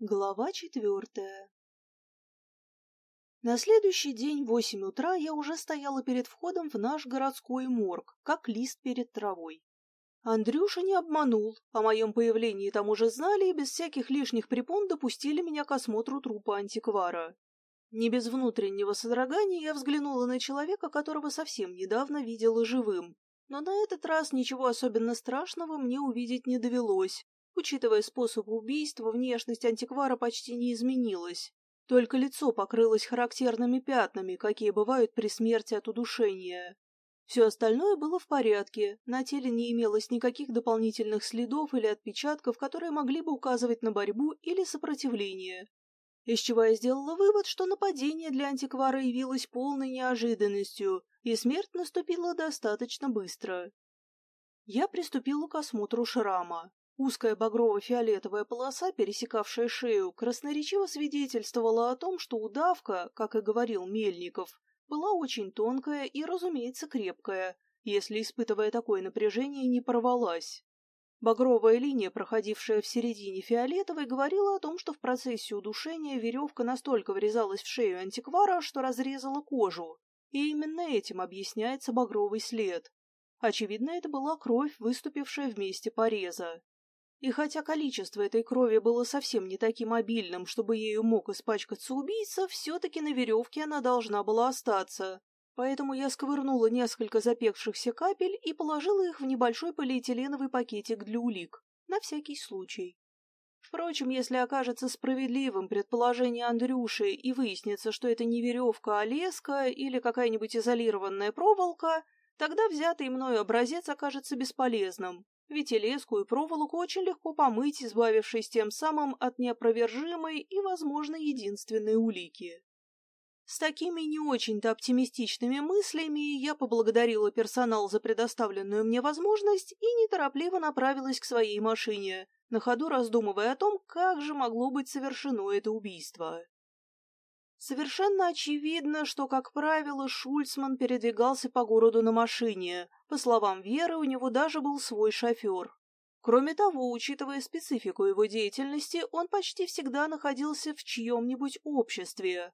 Глава четвертая На следующий день в восемь утра я уже стояла перед входом в наш городской морг, как лист перед травой. Андрюша не обманул, о моем появлении там уже знали и без всяких лишних препон допустили меня к осмотру трупа антиквара. Не без внутреннего содрогания я взглянула на человека, которого совсем недавно видела живым, но на этот раз ничего особенно страшного мне увидеть не довелось. Учитывая способ убийства, внешность антиквара почти не изменилась. Только лицо покрылось характерными пятнами, какие бывают при смерти от удушения. Все остальное было в порядке, на теле не имелось никаких дополнительных следов или отпечатков, которые могли бы указывать на борьбу или сопротивление. Из чего я сделала вывод, что нападение для антиквара явилось полной неожиданностью, и смерть наступила достаточно быстро. Я приступила к осмотру шрама. Узкая багрово-фиолетовая полоса, пересекавшая шею, красноречиво свидетельствовала о том, что удавка, как и говорил Мельников, была очень тонкая и, разумеется, крепкая, если, испытывая такое напряжение, не порвалась. Багровая линия, проходившая в середине фиолетовой, говорила о том, что в процессе удушения веревка настолько врезалась в шею антиквара, что разрезала кожу. И именно этим объясняется багровый след. Очевидно, это была кровь, выступившая в месте пореза. И хотя количество этой крови было совсем не таким обильным, чтобы ею мог испачкаться убийца, все-таки на веревке она должна была остаться, Поэтому я сковырнула несколько запекшихся капель и положила их в небольшой полиэтиленовый пакетик для улик, на всякий случай. Впрочем, если окажется справедливым предположение Андрюши и выяснится, что это не веревка, а леска или какая-нибудь изолированная проволока, тогда взятый мною образец окажется бесполезным, ведь и леску, и проволоку очень легко помыть, избавившись тем самым от неопровержимой и, возможно, единственной улики. С такими не очень-то оптимистичными мыслями я поблагодарила персонал за предоставленную мне возможность и неторопливо направилась к своей машине, на ходу раздумывая о том, как же могло быть совершено это убийство. Совершенно очевидно, что, как правило, Шульцман передвигался по городу на машине. По словам Веры, у него даже был свой шофер. Кроме того, учитывая специфику его деятельности, он почти всегда находился в чьем-нибудь обществе,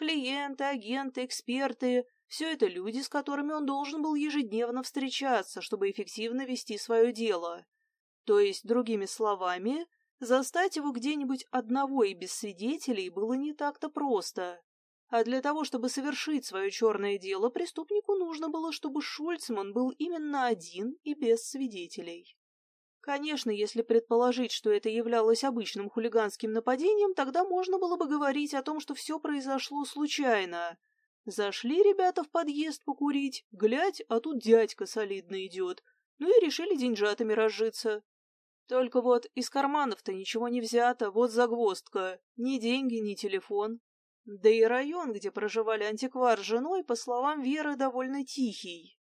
Клиенты, агенты, эксперты — все это люди, с которыми он должен был ежедневно встречаться, чтобы эффективно вести свое дело. То есть, другими словами, застать его где-нибудь одного и без свидетелей было не так-то просто. А для того, чтобы совершить свое черное дело, преступнику нужно было, чтобы Шульцман был именно один и без свидетелей. Конечно, если предположить, что это являлось обычным хулиганским нападением, тогда можно было бы говорить о том, что все произошло случайно. Зашли ребята в подъезд покурить, глядь, а тут дядька солидно идет. Ну и решили деньжатами разжиться. Только вот из карманов-то ничего не взято, вот загвоздка. Ни деньги, ни телефон. Да и район, где проживали антиквар с женой, по словам Веры, довольно тихий.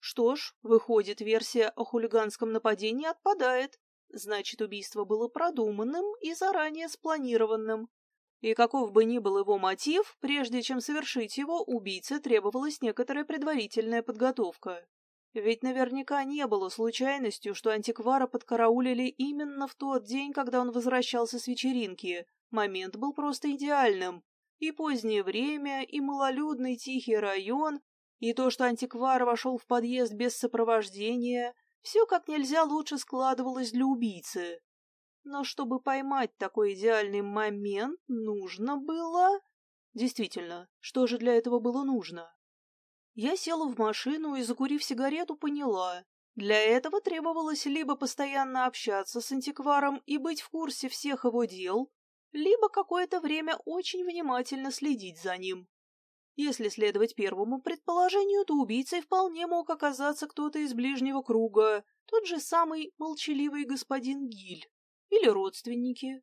Что ж, выходит, версия о хулиганском нападении отпадает. Значит, убийство было продуманным и заранее спланированным. И каков бы ни был его мотив, прежде чем совершить его, убийце требовалась некоторая предварительная подготовка. Ведь наверняка не было случайностью, что антиквара подкараулили именно в тот день, когда он возвращался с вечеринки. Момент был просто идеальным. И позднее время, и малолюдный тихий район, и то, что антиквар вошел в подъезд без сопровождения, все как нельзя лучше складывалось для убийцы. Но чтобы поймать такой идеальный момент, нужно было... Действительно, что же для этого было нужно? Я села в машину и, закурив сигарету, поняла. Для этого требовалось либо постоянно общаться с антикваром и быть в курсе всех его дел, либо какое-то время очень внимательно следить за ним. Если следовать первому предположению, то убийцей вполне мог оказаться кто-то из ближнего круга, тот же самый молчаливый господин Гиль, или родственники.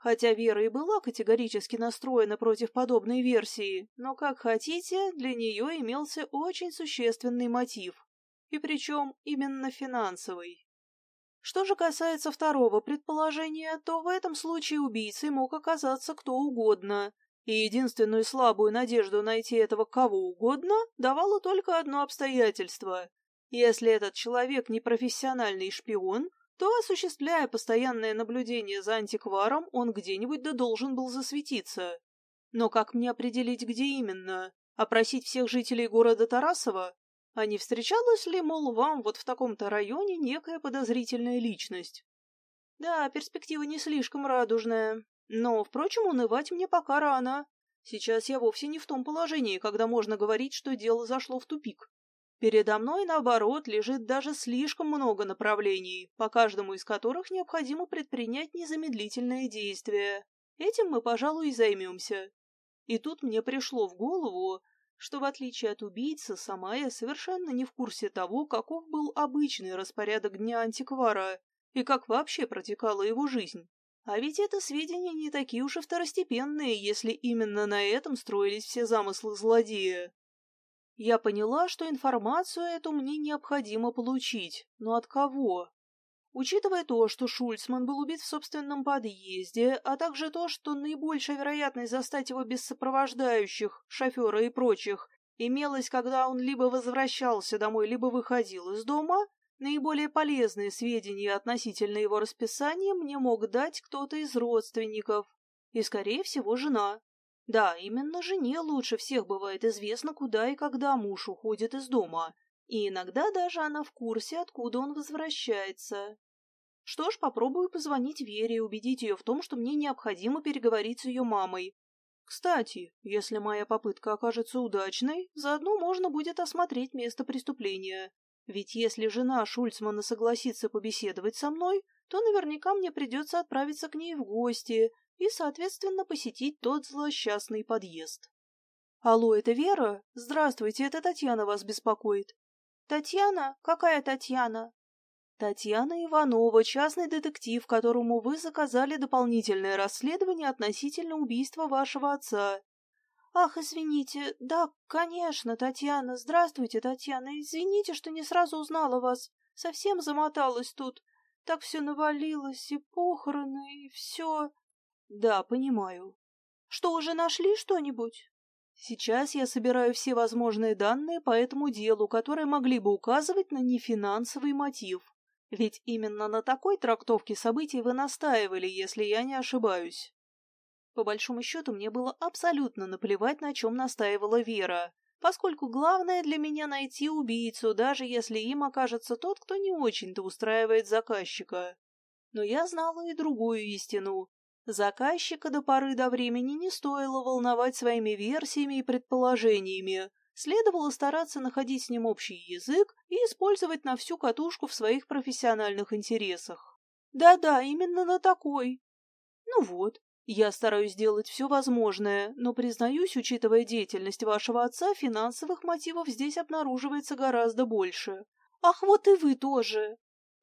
Хотя Вера и была категорически настроена против подобной версии, но, как хотите, для нее имелся очень существенный мотив, и причем именно финансовый. Что же касается второго предположения, то в этом случае убийцей мог оказаться кто угодно, и единственную слабую надежду найти этого кого угодно давало только одно обстоятельство. Если этот человек не профессиональный шпион, то, осуществляя постоянное наблюдение за антикваром, он где-нибудь да должен был засветиться. Но как мне определить, где именно? Опросить всех жителей города Тарасова? А не встречалась ли, мол, вам вот в таком-то районе некая подозрительная личность? Да, перспектива не слишком радужная. Но, впрочем, унывать мне пока рано. Сейчас я вовсе не в том положении, когда можно говорить, что дело зашло в тупик. Передо мной, наоборот, лежит даже слишком много направлений, по каждому из которых необходимо предпринять незамедлительные действия. Этим мы, пожалуй, и займемся. И тут мне пришло в голову, что, в отличие от убийцы, сама я совершенно не в курсе того, каков был обычный распорядок дня антиквара и как вообще протекала его жизнь. А ведь это сведения не такие уж и второстепенные, если именно на этом строились все замыслы злодея. Я поняла, что информацию эту мне необходимо получить, но от кого? Учитывая то, что Шульцман был убит в собственном подъезде, а также то, что наибольшая вероятность застать его без сопровождающих, шофера и прочих, имелась, когда он либо возвращался домой, либо выходил из дома, наиболее полезные сведения относительно его расписания мне мог дать кто-то из родственников, и, скорее всего, жена. Да, именно жене лучше всех бывает известно, куда и когда муж уходит из дома, и иногда даже она в курсе, откуда он возвращается. Что ж, попробую позвонить Вере и убедить ее в том, что мне необходимо переговорить с ее мамой. Кстати, если моя попытка окажется удачной, заодно можно будет осмотреть место преступления. Ведь если жена Шульцмана согласится побеседовать со мной, то наверняка мне придется отправиться к ней в гости, и, соответственно, посетить тот злосчастный подъезд. «Алло, это Вера? Здравствуйте, это Татьяна вас беспокоит». «Татьяна? Какая Татьяна?» «Татьяна Иванова, частный детектив, которому вы заказали дополнительное расследование относительно убийства вашего отца». «Ах, извините, да, конечно, Татьяна. Здравствуйте, Татьяна. Извините, что не сразу узнала вас. Совсем замоталась тут. Так все навалилось, и похороны, и все...» Да, понимаю. Что, уже нашли что-нибудь? Сейчас я собираю все возможные данные по этому делу, которые могли бы указывать на нефинансовый мотив. Ведь именно на такой трактовке событий вы настаивали, если я не ошибаюсь. По большому счету, мне было абсолютно наплевать, на чем настаивала Вера, поскольку главное для меня найти убийцу, даже если им окажется тот, кто не очень-то устраивает заказчика. Но я знала и другую истину. Заказчика до поры до времени не стоило волновать своими версиями и предположениями. Следовало стараться находить с ним общий язык и использовать на всю катушку в своих профессиональных интересах. Да-да, именно на такой. Ну вот, я стараюсь сделать все возможное, но, признаюсь, учитывая деятельность вашего отца, финансовых мотивов здесь обнаруживается гораздо больше. Ах, вот и вы тоже.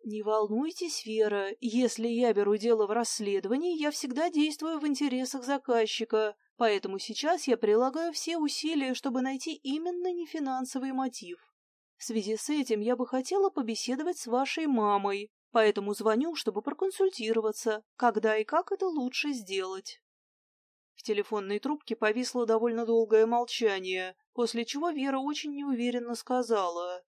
«Не волнуйтесь, Вера, если я беру дело в расследовании, я всегда действую в интересах заказчика, поэтому сейчас я прилагаю все усилия, чтобы найти именно нефинансовый мотив. В связи с этим я бы хотела побеседовать с вашей мамой, поэтому звоню, чтобы проконсультироваться, когда и как это лучше сделать». В телефонной трубке повисло довольно долгое молчание, после чего Вера очень неуверенно сказала.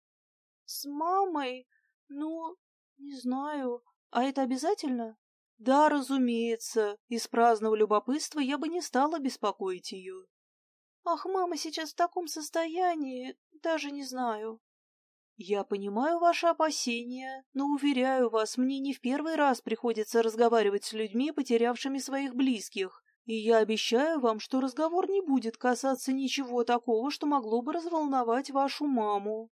«С мамой? Ну, «Не знаю. А это обязательно?» «Да, разумеется. Из праздного любопытства я бы не стала беспокоить ее». «Ах, мама сейчас в таком состоянии, даже не знаю». «Я понимаю ваши опасения, но, уверяю вас, мне не в первый раз приходится разговаривать с людьми, потерявшими своих близких, и я обещаю вам, что разговор не будет касаться ничего такого, что могло бы разволновать вашу маму».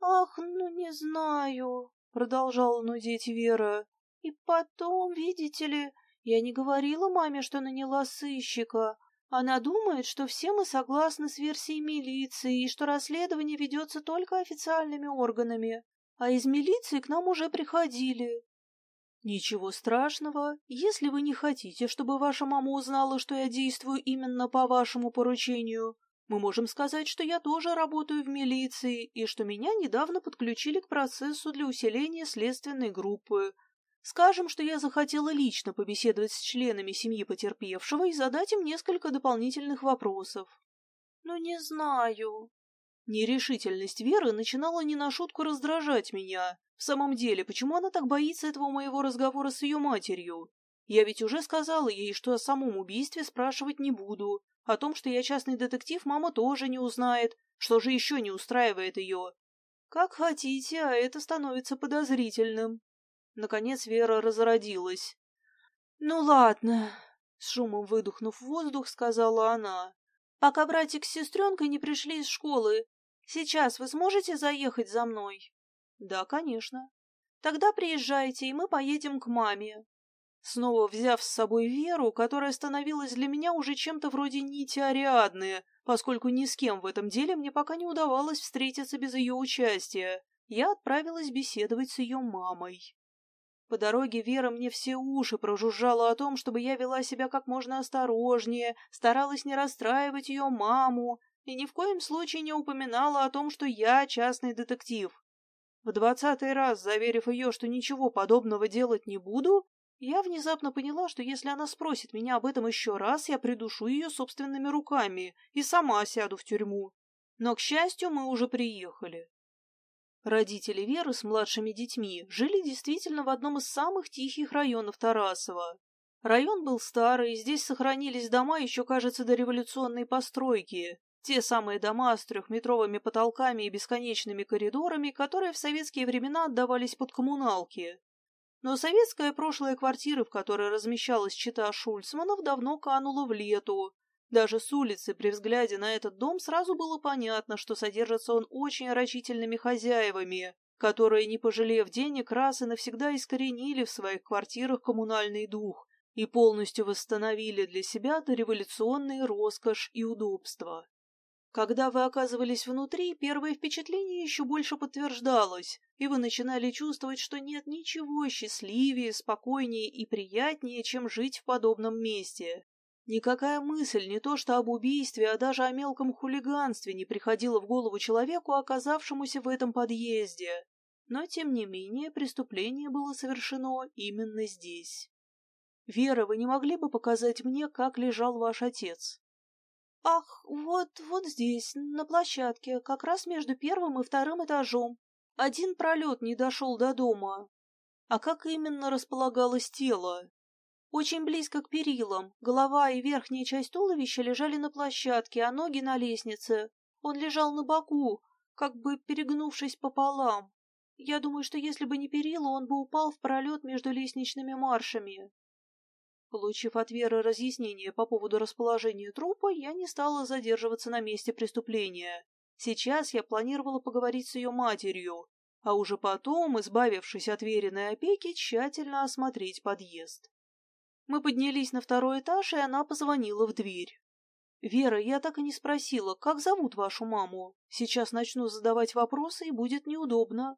«Ах, ну не знаю», — продолжала нудеть Вера. «И потом, видите ли, я не говорила маме, что наняла сыщика. Она думает, что все мы согласны с версией милиции и что расследование ведется только официальными органами, а из милиции к нам уже приходили». «Ничего страшного, если вы не хотите, чтобы ваша мама узнала, что я действую именно по вашему поручению, мы можем сказать, что я тоже работаю в милиции и что меня недавно подключили к процессу для усиления следственной группы. Скажем, что я захотела лично побеседовать с членами семьи потерпевшего и задать им несколько дополнительных вопросов. Ну, не знаю. Нерешительность Веры начинала не на шутку раздражать меня. В самом деле, почему она так боится этого моего разговора с ее матерью? Я ведь уже сказала ей, что о самом убийстве спрашивать не буду. О том, что я частный детектив, мама тоже не узнает. Что же еще не устраивает ее? Как хотите, а это становится подозрительным. Наконец Вера разродилась. «Ну ладно», — с шумом выдохнув воздух, сказала она. «Пока братик с сестренкой не пришли из школы, сейчас вы сможете заехать за мной?» «Да, конечно». «Тогда приезжайте, и мы поедем к маме». Снова взяв с собой Веру, которая становилась для меня уже чем-то вроде нити Ариадны, поскольку ни с кем в этом деле мне пока не удавалось встретиться без ее участия, я отправилась беседовать с ее мамой. По дороге Вера мне все уши прожужжала о том, чтобы я вела себя как можно осторожнее, старалась не расстраивать ее маму и ни в коем случае не упоминала о том, что я частный детектив. В двадцатый раз, заверив ее, что ничего подобного делать не буду, я внезапно поняла, что если она спросит меня об этом еще раз, я придушу ее собственными руками и сама сяду в тюрьму. Но, к счастью, мы уже приехали. Родители Веры с младшими детьми жили действительно в одном из самых тихих районов Тарасова. Район был старый, здесь сохранились дома еще, кажется, до революционной постройки. Те самые дома с трехметровыми потолками и бесконечными коридорами, которые в советские времена отдавались под коммуналки. Но советская прошлая квартира, в которой размещалась чита Шульцманов, давно канула в лету, даже с улицы при взгляде на этот дом сразу было понятно, что содержится он очень рачительными хозяевами, которые, не пожалев денег, раз и навсегда искоренили в своих квартирах коммунальный дух и полностью восстановили для себя дореволюционные роскошь и удобства. Когда вы оказывались внутри, первое впечатление еще больше подтверждалось, и вы начинали чувствовать, что нет ничего счастливее, спокойнее и приятнее, чем жить в подобном месте. Никакая мысль не то что об убийстве, а даже о мелком хулиганстве не приходила в голову человеку, оказавшемуся в этом подъезде. Но, тем не менее, преступление было совершено именно здесь. «Вера, вы не могли бы показать мне, как лежал ваш отец?» «Ах, вот, вот здесь, на площадке, как раз между первым и вторым этажом. Один пролет не дошел до дома». «А как именно располагалось тело?» Очень близко к перилам. Голова и верхняя часть туловища лежали на площадке, а ноги на лестнице. Он лежал на боку, как бы перегнувшись пополам. Я думаю, что если бы не перила, он бы упал в пролет между лестничными маршами. Получив от Веры разъяснение по поводу расположения трупа, я не стала задерживаться на месте преступления. Сейчас я планировала поговорить с ее матерью, а уже потом, избавившись от веренной опеки, тщательно осмотреть подъезд. Мы поднялись на второй этаж, и она позвонила в дверь. «Вера, я так и не спросила, как зовут вашу маму? Сейчас начну задавать вопросы, и будет неудобно».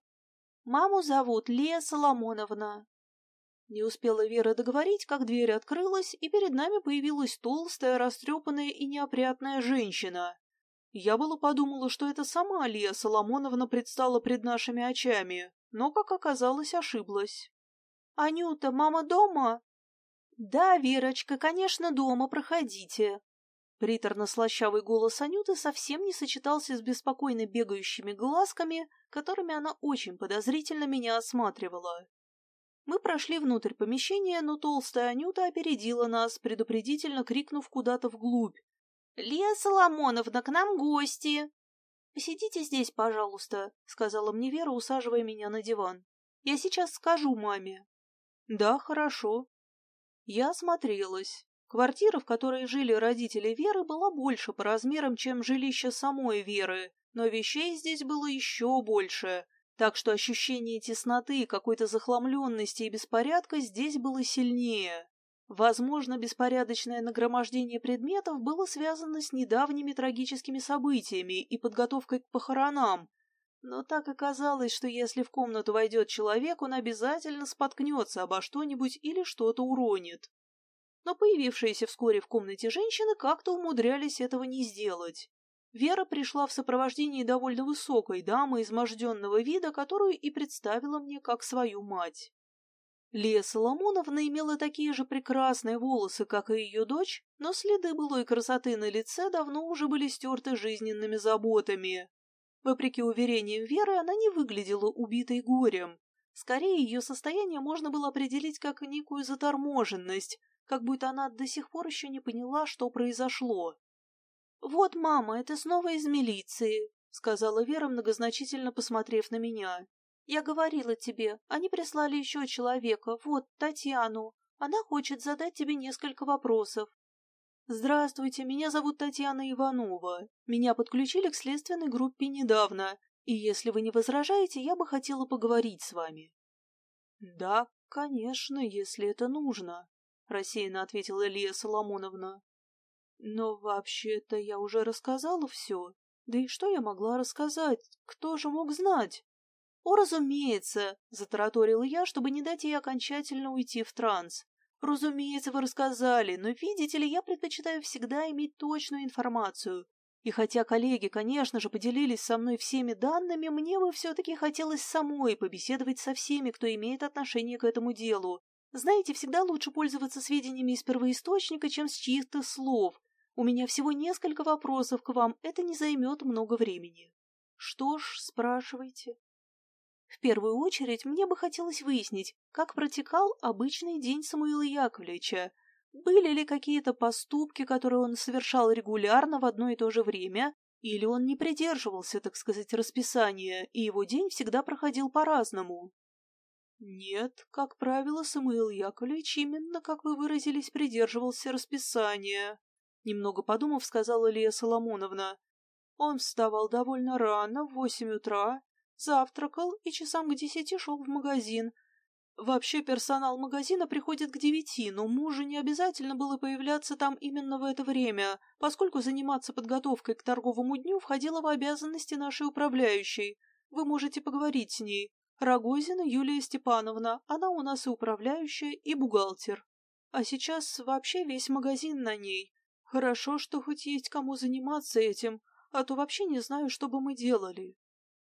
«Маму зовут Лея Соломоновна». Не успела Вера договорить, как дверь открылась, и перед нами появилась толстая, растрепанная и неопрятная женщина. Я было подумала, что это сама Лея Соломоновна предстала пред нашими очами, но, как оказалось, ошиблась. «Анюта, мама дома?» «Да, Верочка, конечно, дома, проходите». Приторно-слащавый голос Анюты совсем не сочетался с беспокойно бегающими глазками, которыми она очень подозрительно меня осматривала. Мы прошли внутрь помещения, но толстая Анюта опередила нас, предупредительно крикнув куда-то вглубь. «Лия Соломоновна, к нам гости!» «Посидите здесь, пожалуйста», — сказала мне Вера, усаживая меня на диван. «Я сейчас скажу маме». «Да, хорошо», я осмотрелась. Квартира, в которой жили родители Веры, была больше по размерам, чем жилище самой Веры, но вещей здесь было еще больше, так что ощущение тесноты, какой-то захламленности и беспорядка здесь было сильнее. Возможно, беспорядочное нагромождение предметов было связано с недавними трагическими событиями и подготовкой к похоронам, но так оказалось, что если в комнату войдет человек, он обязательно споткнется обо что-нибудь или что-то уронит. Но появившиеся вскоре в комнате женщины как-то умудрялись этого не сделать. Вера пришла в сопровождении довольно высокой дамы изможденного вида, которую и представила мне как свою мать. Лея Соломоновна имела такие же прекрасные волосы, как и ее дочь, но следы былой красоты на лице давно уже были стерты жизненными заботами. Вопреки уверениям Веры, она не выглядела убитой горем. Скорее, ее состояние можно было определить как некую заторможенность, как будто она до сих пор еще не поняла, что произошло. «Вот, мама, это снова из милиции», — сказала Вера, многозначительно посмотрев на меня. «Я говорила тебе, они прислали еще человека, вот, Татьяну. Она хочет задать тебе несколько вопросов». «Здравствуйте, меня зовут Татьяна Иванова. Меня подключили к следственной группе недавно, и если вы не возражаете, я бы хотела поговорить с вами». «Да, конечно, если это нужно», — рассеянно ответила Илья Соломоновна. «Но вообще-то я уже рассказала все. Да и что я могла рассказать? Кто же мог знать?» «О, разумеется!» — затараторила я, чтобы не дать ей окончательно уйти в транс. «Разумеется, вы рассказали, но, видите ли, я предпочитаю всегда иметь точную информацию. И хотя коллеги, конечно же, поделились со мной всеми данными, мне бы все-таки хотелось самой побеседовать со всеми, кто имеет отношение к этому делу. Знаете, всегда лучше пользоваться сведениями из первоисточника, чем с чьих-то слов. У меня всего несколько вопросов к вам, это не займет много времени. Что ж, спрашивайте. В первую очередь мне бы хотелось выяснить, как протекал обычный день Самуила Яковлевича, были ли какие-то поступки, которые он совершал регулярно в одно и то же время, или он не придерживался, так сказать, расписания, и его день всегда проходил по-разному? Нет, как правило, Самуил Яковлевич именно, как вы выразились, придерживался расписания. Немного подумав, сказала Лия Соломоновна. Он вставал довольно рано, в восемь утра, завтракал и часам к десяти шел в магазин, Вообще персонал магазина приходит к девяти, но мужу не обязательно было появляться там именно в это время, поскольку заниматься подготовкой к торговому дню входило в обязанности нашей управляющей. Вы можете поговорить с ней. Рогозина Юлия Степановна, она у нас и управляющая, и бухгалтер. А сейчас вообще весь магазин на ней. Хорошо, что хоть есть кому заниматься этим, а то вообще не знаю, что бы мы делали.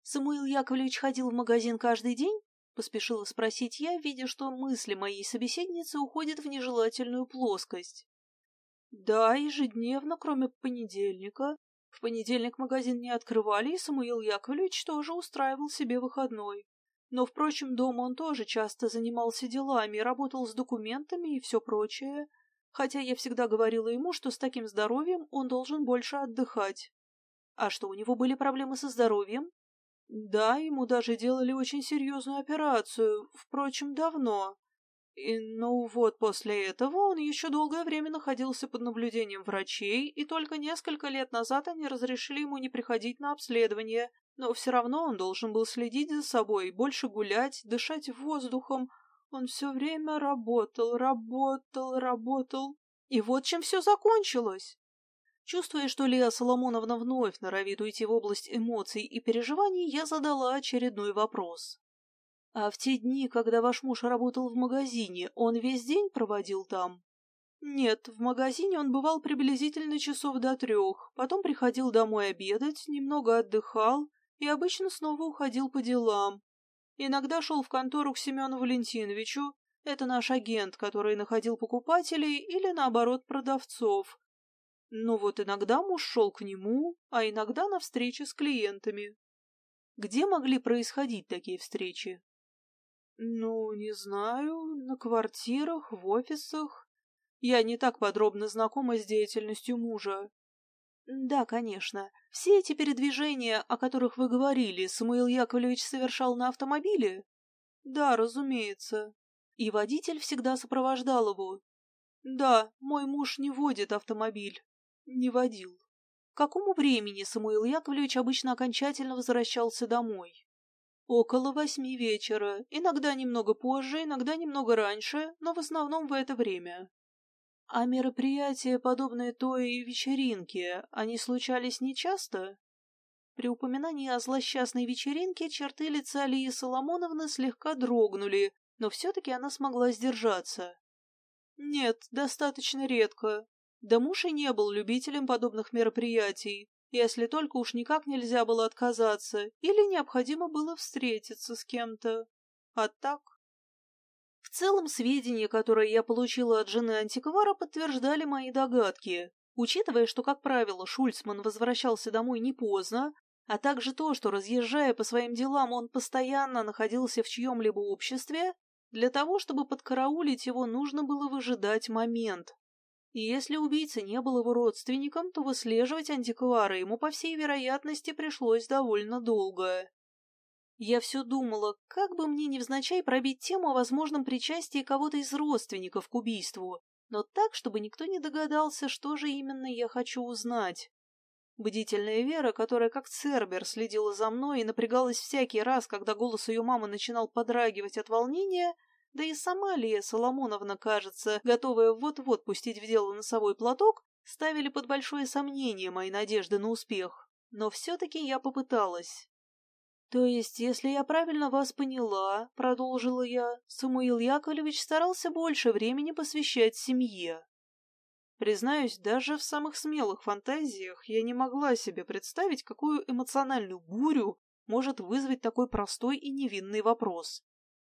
Самуил Яковлевич ходил в магазин каждый день? Поспешила спросить я, видя, что мысли моей собеседницы уходят в нежелательную плоскость. Да, ежедневно, кроме понедельника. В понедельник магазин не открывали, и Самуил Яковлевич тоже устраивал себе выходной. Но, впрочем, дома он тоже часто занимался делами, работал с документами и все прочее, хотя я всегда говорила ему, что с таким здоровьем он должен больше отдыхать. А что, у него были проблемы со здоровьем? Да, ему даже делали очень серьезную операцию, впрочем, давно. И, ну вот, после этого он еще долгое время находился под наблюдением врачей, и только несколько лет назад они разрешили ему не приходить на обследование, но все равно он должен был следить за собой, больше гулять, дышать воздухом. Он все время работал, работал, работал. И вот чем все закончилось. Чувствуя, что Леа Соломоновна вновь норовит уйти в область эмоций и переживаний, я задала очередной вопрос. «А в те дни, когда ваш муж работал в магазине, он весь день проводил там?» «Нет, в магазине он бывал приблизительно часов до трех, потом приходил домой обедать, немного отдыхал и обычно снова уходил по делам. Иногда шел в контору к Семену Валентиновичу, это наш агент, который находил покупателей или, наоборот, продавцов, но вот иногда муж шел к нему, а иногда на встречи с клиентами. Где могли происходить такие встречи? Ну, не знаю, на квартирах, в офисах. Я не так подробно знакома с деятельностью мужа. Да, конечно. Все эти передвижения, о которых вы говорили, Самуил Яковлевич совершал на автомобиле? Да, разумеется. И водитель всегда сопровождал его. Да, мой муж не водит автомобиль не водил. К какому времени Самуил Яковлевич обычно окончательно возвращался домой? Около восьми вечера, иногда немного позже, иногда немного раньше, но в основном в это время. А мероприятия, подобные той вечеринке, они случались нечасто? При упоминании о злосчастной вечеринке черты лица Лии Соломоновны слегка дрогнули, но все-таки она смогла сдержаться. Нет, достаточно редко, да муж и не был любителем подобных мероприятий, если только уж никак нельзя было отказаться или необходимо было встретиться с кем-то. А так... В целом, сведения, которые я получила от жены антиквара, подтверждали мои догадки. Учитывая, что, как правило, Шульцман возвращался домой не поздно, а также то, что, разъезжая по своим делам, он постоянно находился в чьем-либо обществе, для того, чтобы подкараулить его, нужно было выжидать момент. И если убийца не был его родственником, то выслеживать антиквара ему, по всей вероятности, пришлось довольно долго. Я все думала, как бы мне невзначай пробить тему о возможном причастии кого-то из родственников к убийству, но так, чтобы никто не догадался, что же именно я хочу узнать. Бдительная Вера, которая как цербер следила за мной и напрягалась всякий раз, когда голос ее мамы начинал подрагивать от волнения, да и сама Лия Соломоновна, кажется, готовая вот-вот пустить в дело носовой платок, ставили под большое сомнение мои надежды на успех. Но все-таки я попыталась. «То есть, если я правильно вас поняла, — продолжила я, — Самуил Яковлевич старался больше времени посвящать семье. Признаюсь, даже в самых смелых фантазиях я не могла себе представить, какую эмоциональную бурю может вызвать такой простой и невинный вопрос.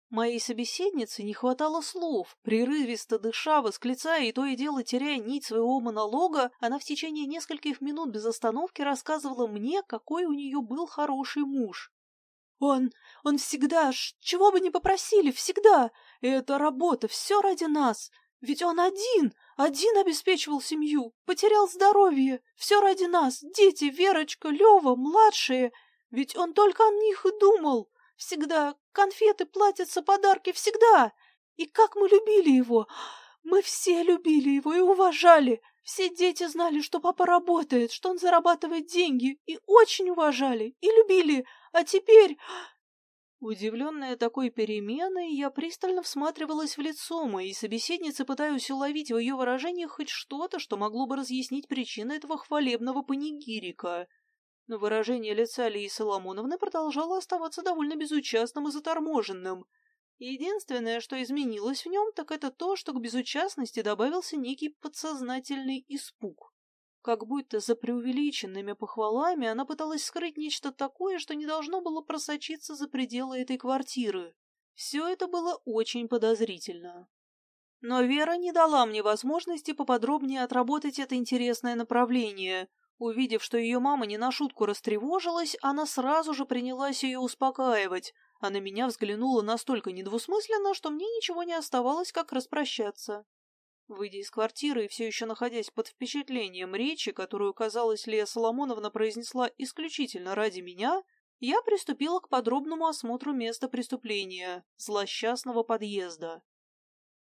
Моей собеседнице не хватало слов. Прерывисто дыша, восклицая и то и дело теряя нить своего монолога, она в течение нескольких минут без остановки рассказывала мне, какой у нее был хороший муж. «Он... он всегда, чего бы ни попросили, всегда! И это работа, все ради нас! Ведь он один, один обеспечивал семью, потерял здоровье, все ради нас, дети, Верочка, Лева, младшие. Ведь он только о них и думал!» Всегда. Конфеты, платятся, подарки. Всегда. И как мы любили его. Мы все любили его и уважали. Все дети знали, что папа работает, что он зарабатывает деньги. И очень уважали. И любили. А теперь... Удивленная такой переменой, я пристально всматривалась в лицо моей собеседницы, пытаясь уловить в ее выражениях хоть что-то, что могло бы разъяснить причины этого хвалебного панигирика но выражение лица Лии Соломоновны продолжало оставаться довольно безучастным и заторможенным. Единственное, что изменилось в нем, так это то, что к безучастности добавился некий подсознательный испуг. Как будто за преувеличенными похвалами она пыталась скрыть нечто такое, что не должно было просочиться за пределы этой квартиры. Все это было очень подозрительно. Но Вера не дала мне возможности поподробнее отработать это интересное направление — Увидев, что ее мама не на шутку растревожилась, она сразу же принялась ее успокаивать, а на меня взглянула настолько недвусмысленно, что мне ничего не оставалось, как распрощаться. Выйдя из квартиры и все еще находясь под впечатлением речи, которую, казалось, Лея Соломоновна произнесла исключительно ради меня, я приступила к подробному осмотру места преступления, злосчастного подъезда.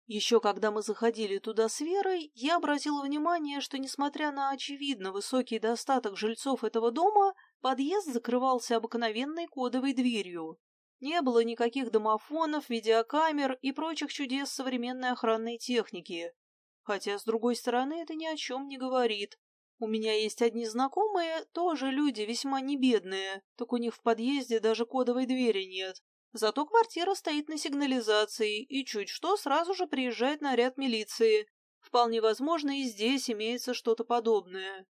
Еще когда мы заходили туда с Верой, я обратила внимание, что, несмотря на очевидно высокий достаток жильцов этого дома, подъезд закрывался обыкновенной кодовой дверью. Не было никаких домофонов, видеокамер и прочих чудес современной охранной техники. Хотя, с другой стороны, это ни о чем не говорит. У меня есть одни знакомые, тоже люди весьма небедные, так у них в подъезде даже кодовой двери нет. Зато квартира стоит на сигнализации, и чуть что сразу же приезжает наряд милиции. Вполне возможно, и здесь имеется что-то подобное.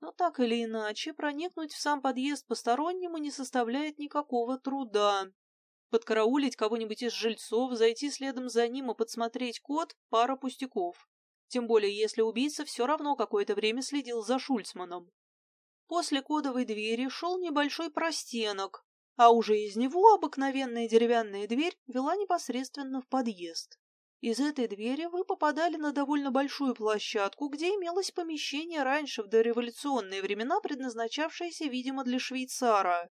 Но так или иначе, проникнуть в сам подъезд постороннему не составляет никакого труда. Подкараулить кого-нибудь из жильцов, зайти следом за ним и подсмотреть код – пара пустяков. Тем более, если убийца все равно какое-то время следил за Шульцманом. После кодовой двери шел небольшой простенок, а уже из него обыкновенная деревянная дверь вела непосредственно в подъезд. Из этой двери вы попадали на довольно большую площадку, где имелось помещение раньше в дореволюционные времена, предназначавшееся, видимо, для швейцара.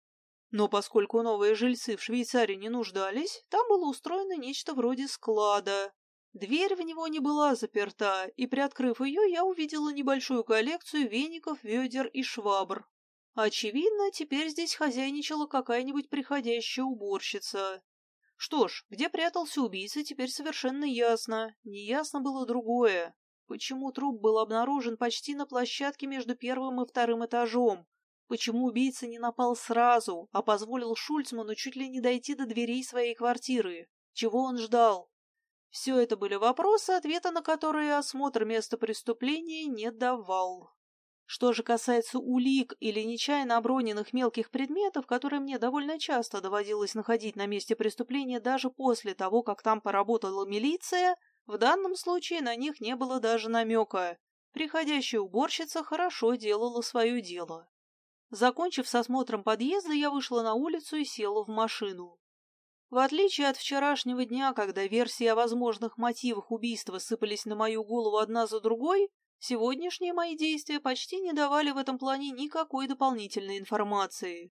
Но поскольку новые жильцы в Швейцарии не нуждались, там было устроено нечто вроде склада. Дверь в него не была заперта, и, приоткрыв ее, я увидела небольшую коллекцию веников, ведер и швабр. Очевидно, теперь здесь хозяйничала какая-нибудь приходящая уборщица. Что ж, где прятался убийца, теперь совершенно ясно. Неясно было другое. Почему труп был обнаружен почти на площадке между первым и вторым этажом? Почему убийца не напал сразу, а позволил Шульцману чуть ли не дойти до дверей своей квартиры? Чего он ждал? Все это были вопросы, ответа на которые осмотр места преступления не давал. Что же касается улик или нечаянно оброненных мелких предметов, которые мне довольно часто доводилось находить на месте преступления даже после того, как там поработала милиция, в данном случае на них не было даже намека. Приходящая уборщица хорошо делала свое дело. Закончив с осмотром подъезда, я вышла на улицу и села в машину. В отличие от вчерашнего дня, когда версии о возможных мотивах убийства сыпались на мою голову одна за другой, сегодняшние мои действия почти не давали в этом плане никакой дополнительной информации.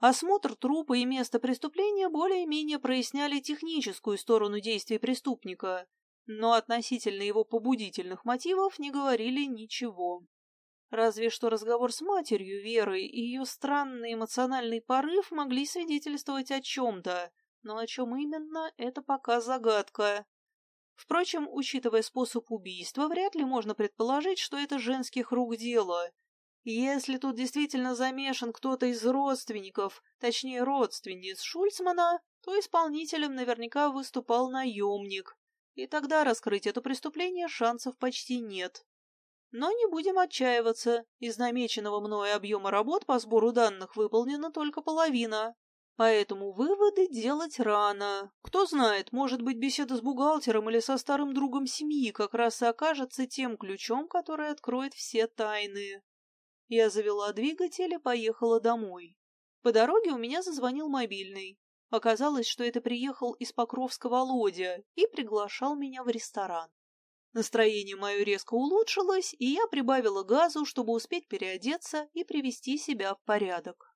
Осмотр трупа и места преступления более-менее проясняли техническую сторону действий преступника, но относительно его побудительных мотивов не говорили ничего. Разве что разговор с матерью Верой и ее странный эмоциональный порыв могли свидетельствовать о чем-то, но о чем именно, это пока загадка. Впрочем, учитывая способ убийства, вряд ли можно предположить, что это женских рук дело. Если тут действительно замешан кто-то из родственников, точнее родственниц Шульцмана, то исполнителем наверняка выступал наемник, и тогда раскрыть это преступление шансов почти нет. Но не будем отчаиваться, из намеченного мной объема работ по сбору данных выполнена только половина. Поэтому выводы делать рано. Кто знает, может быть, беседа с бухгалтером или со старым другом семьи как раз и окажется тем ключом, который откроет все тайны. Я завела двигатель и поехала домой. По дороге у меня зазвонил мобильный. Оказалось, что это приехал из Покровска Володя и приглашал меня в ресторан. Настроение мое резко улучшилось, и я прибавила газу, чтобы успеть переодеться и привести себя в порядок.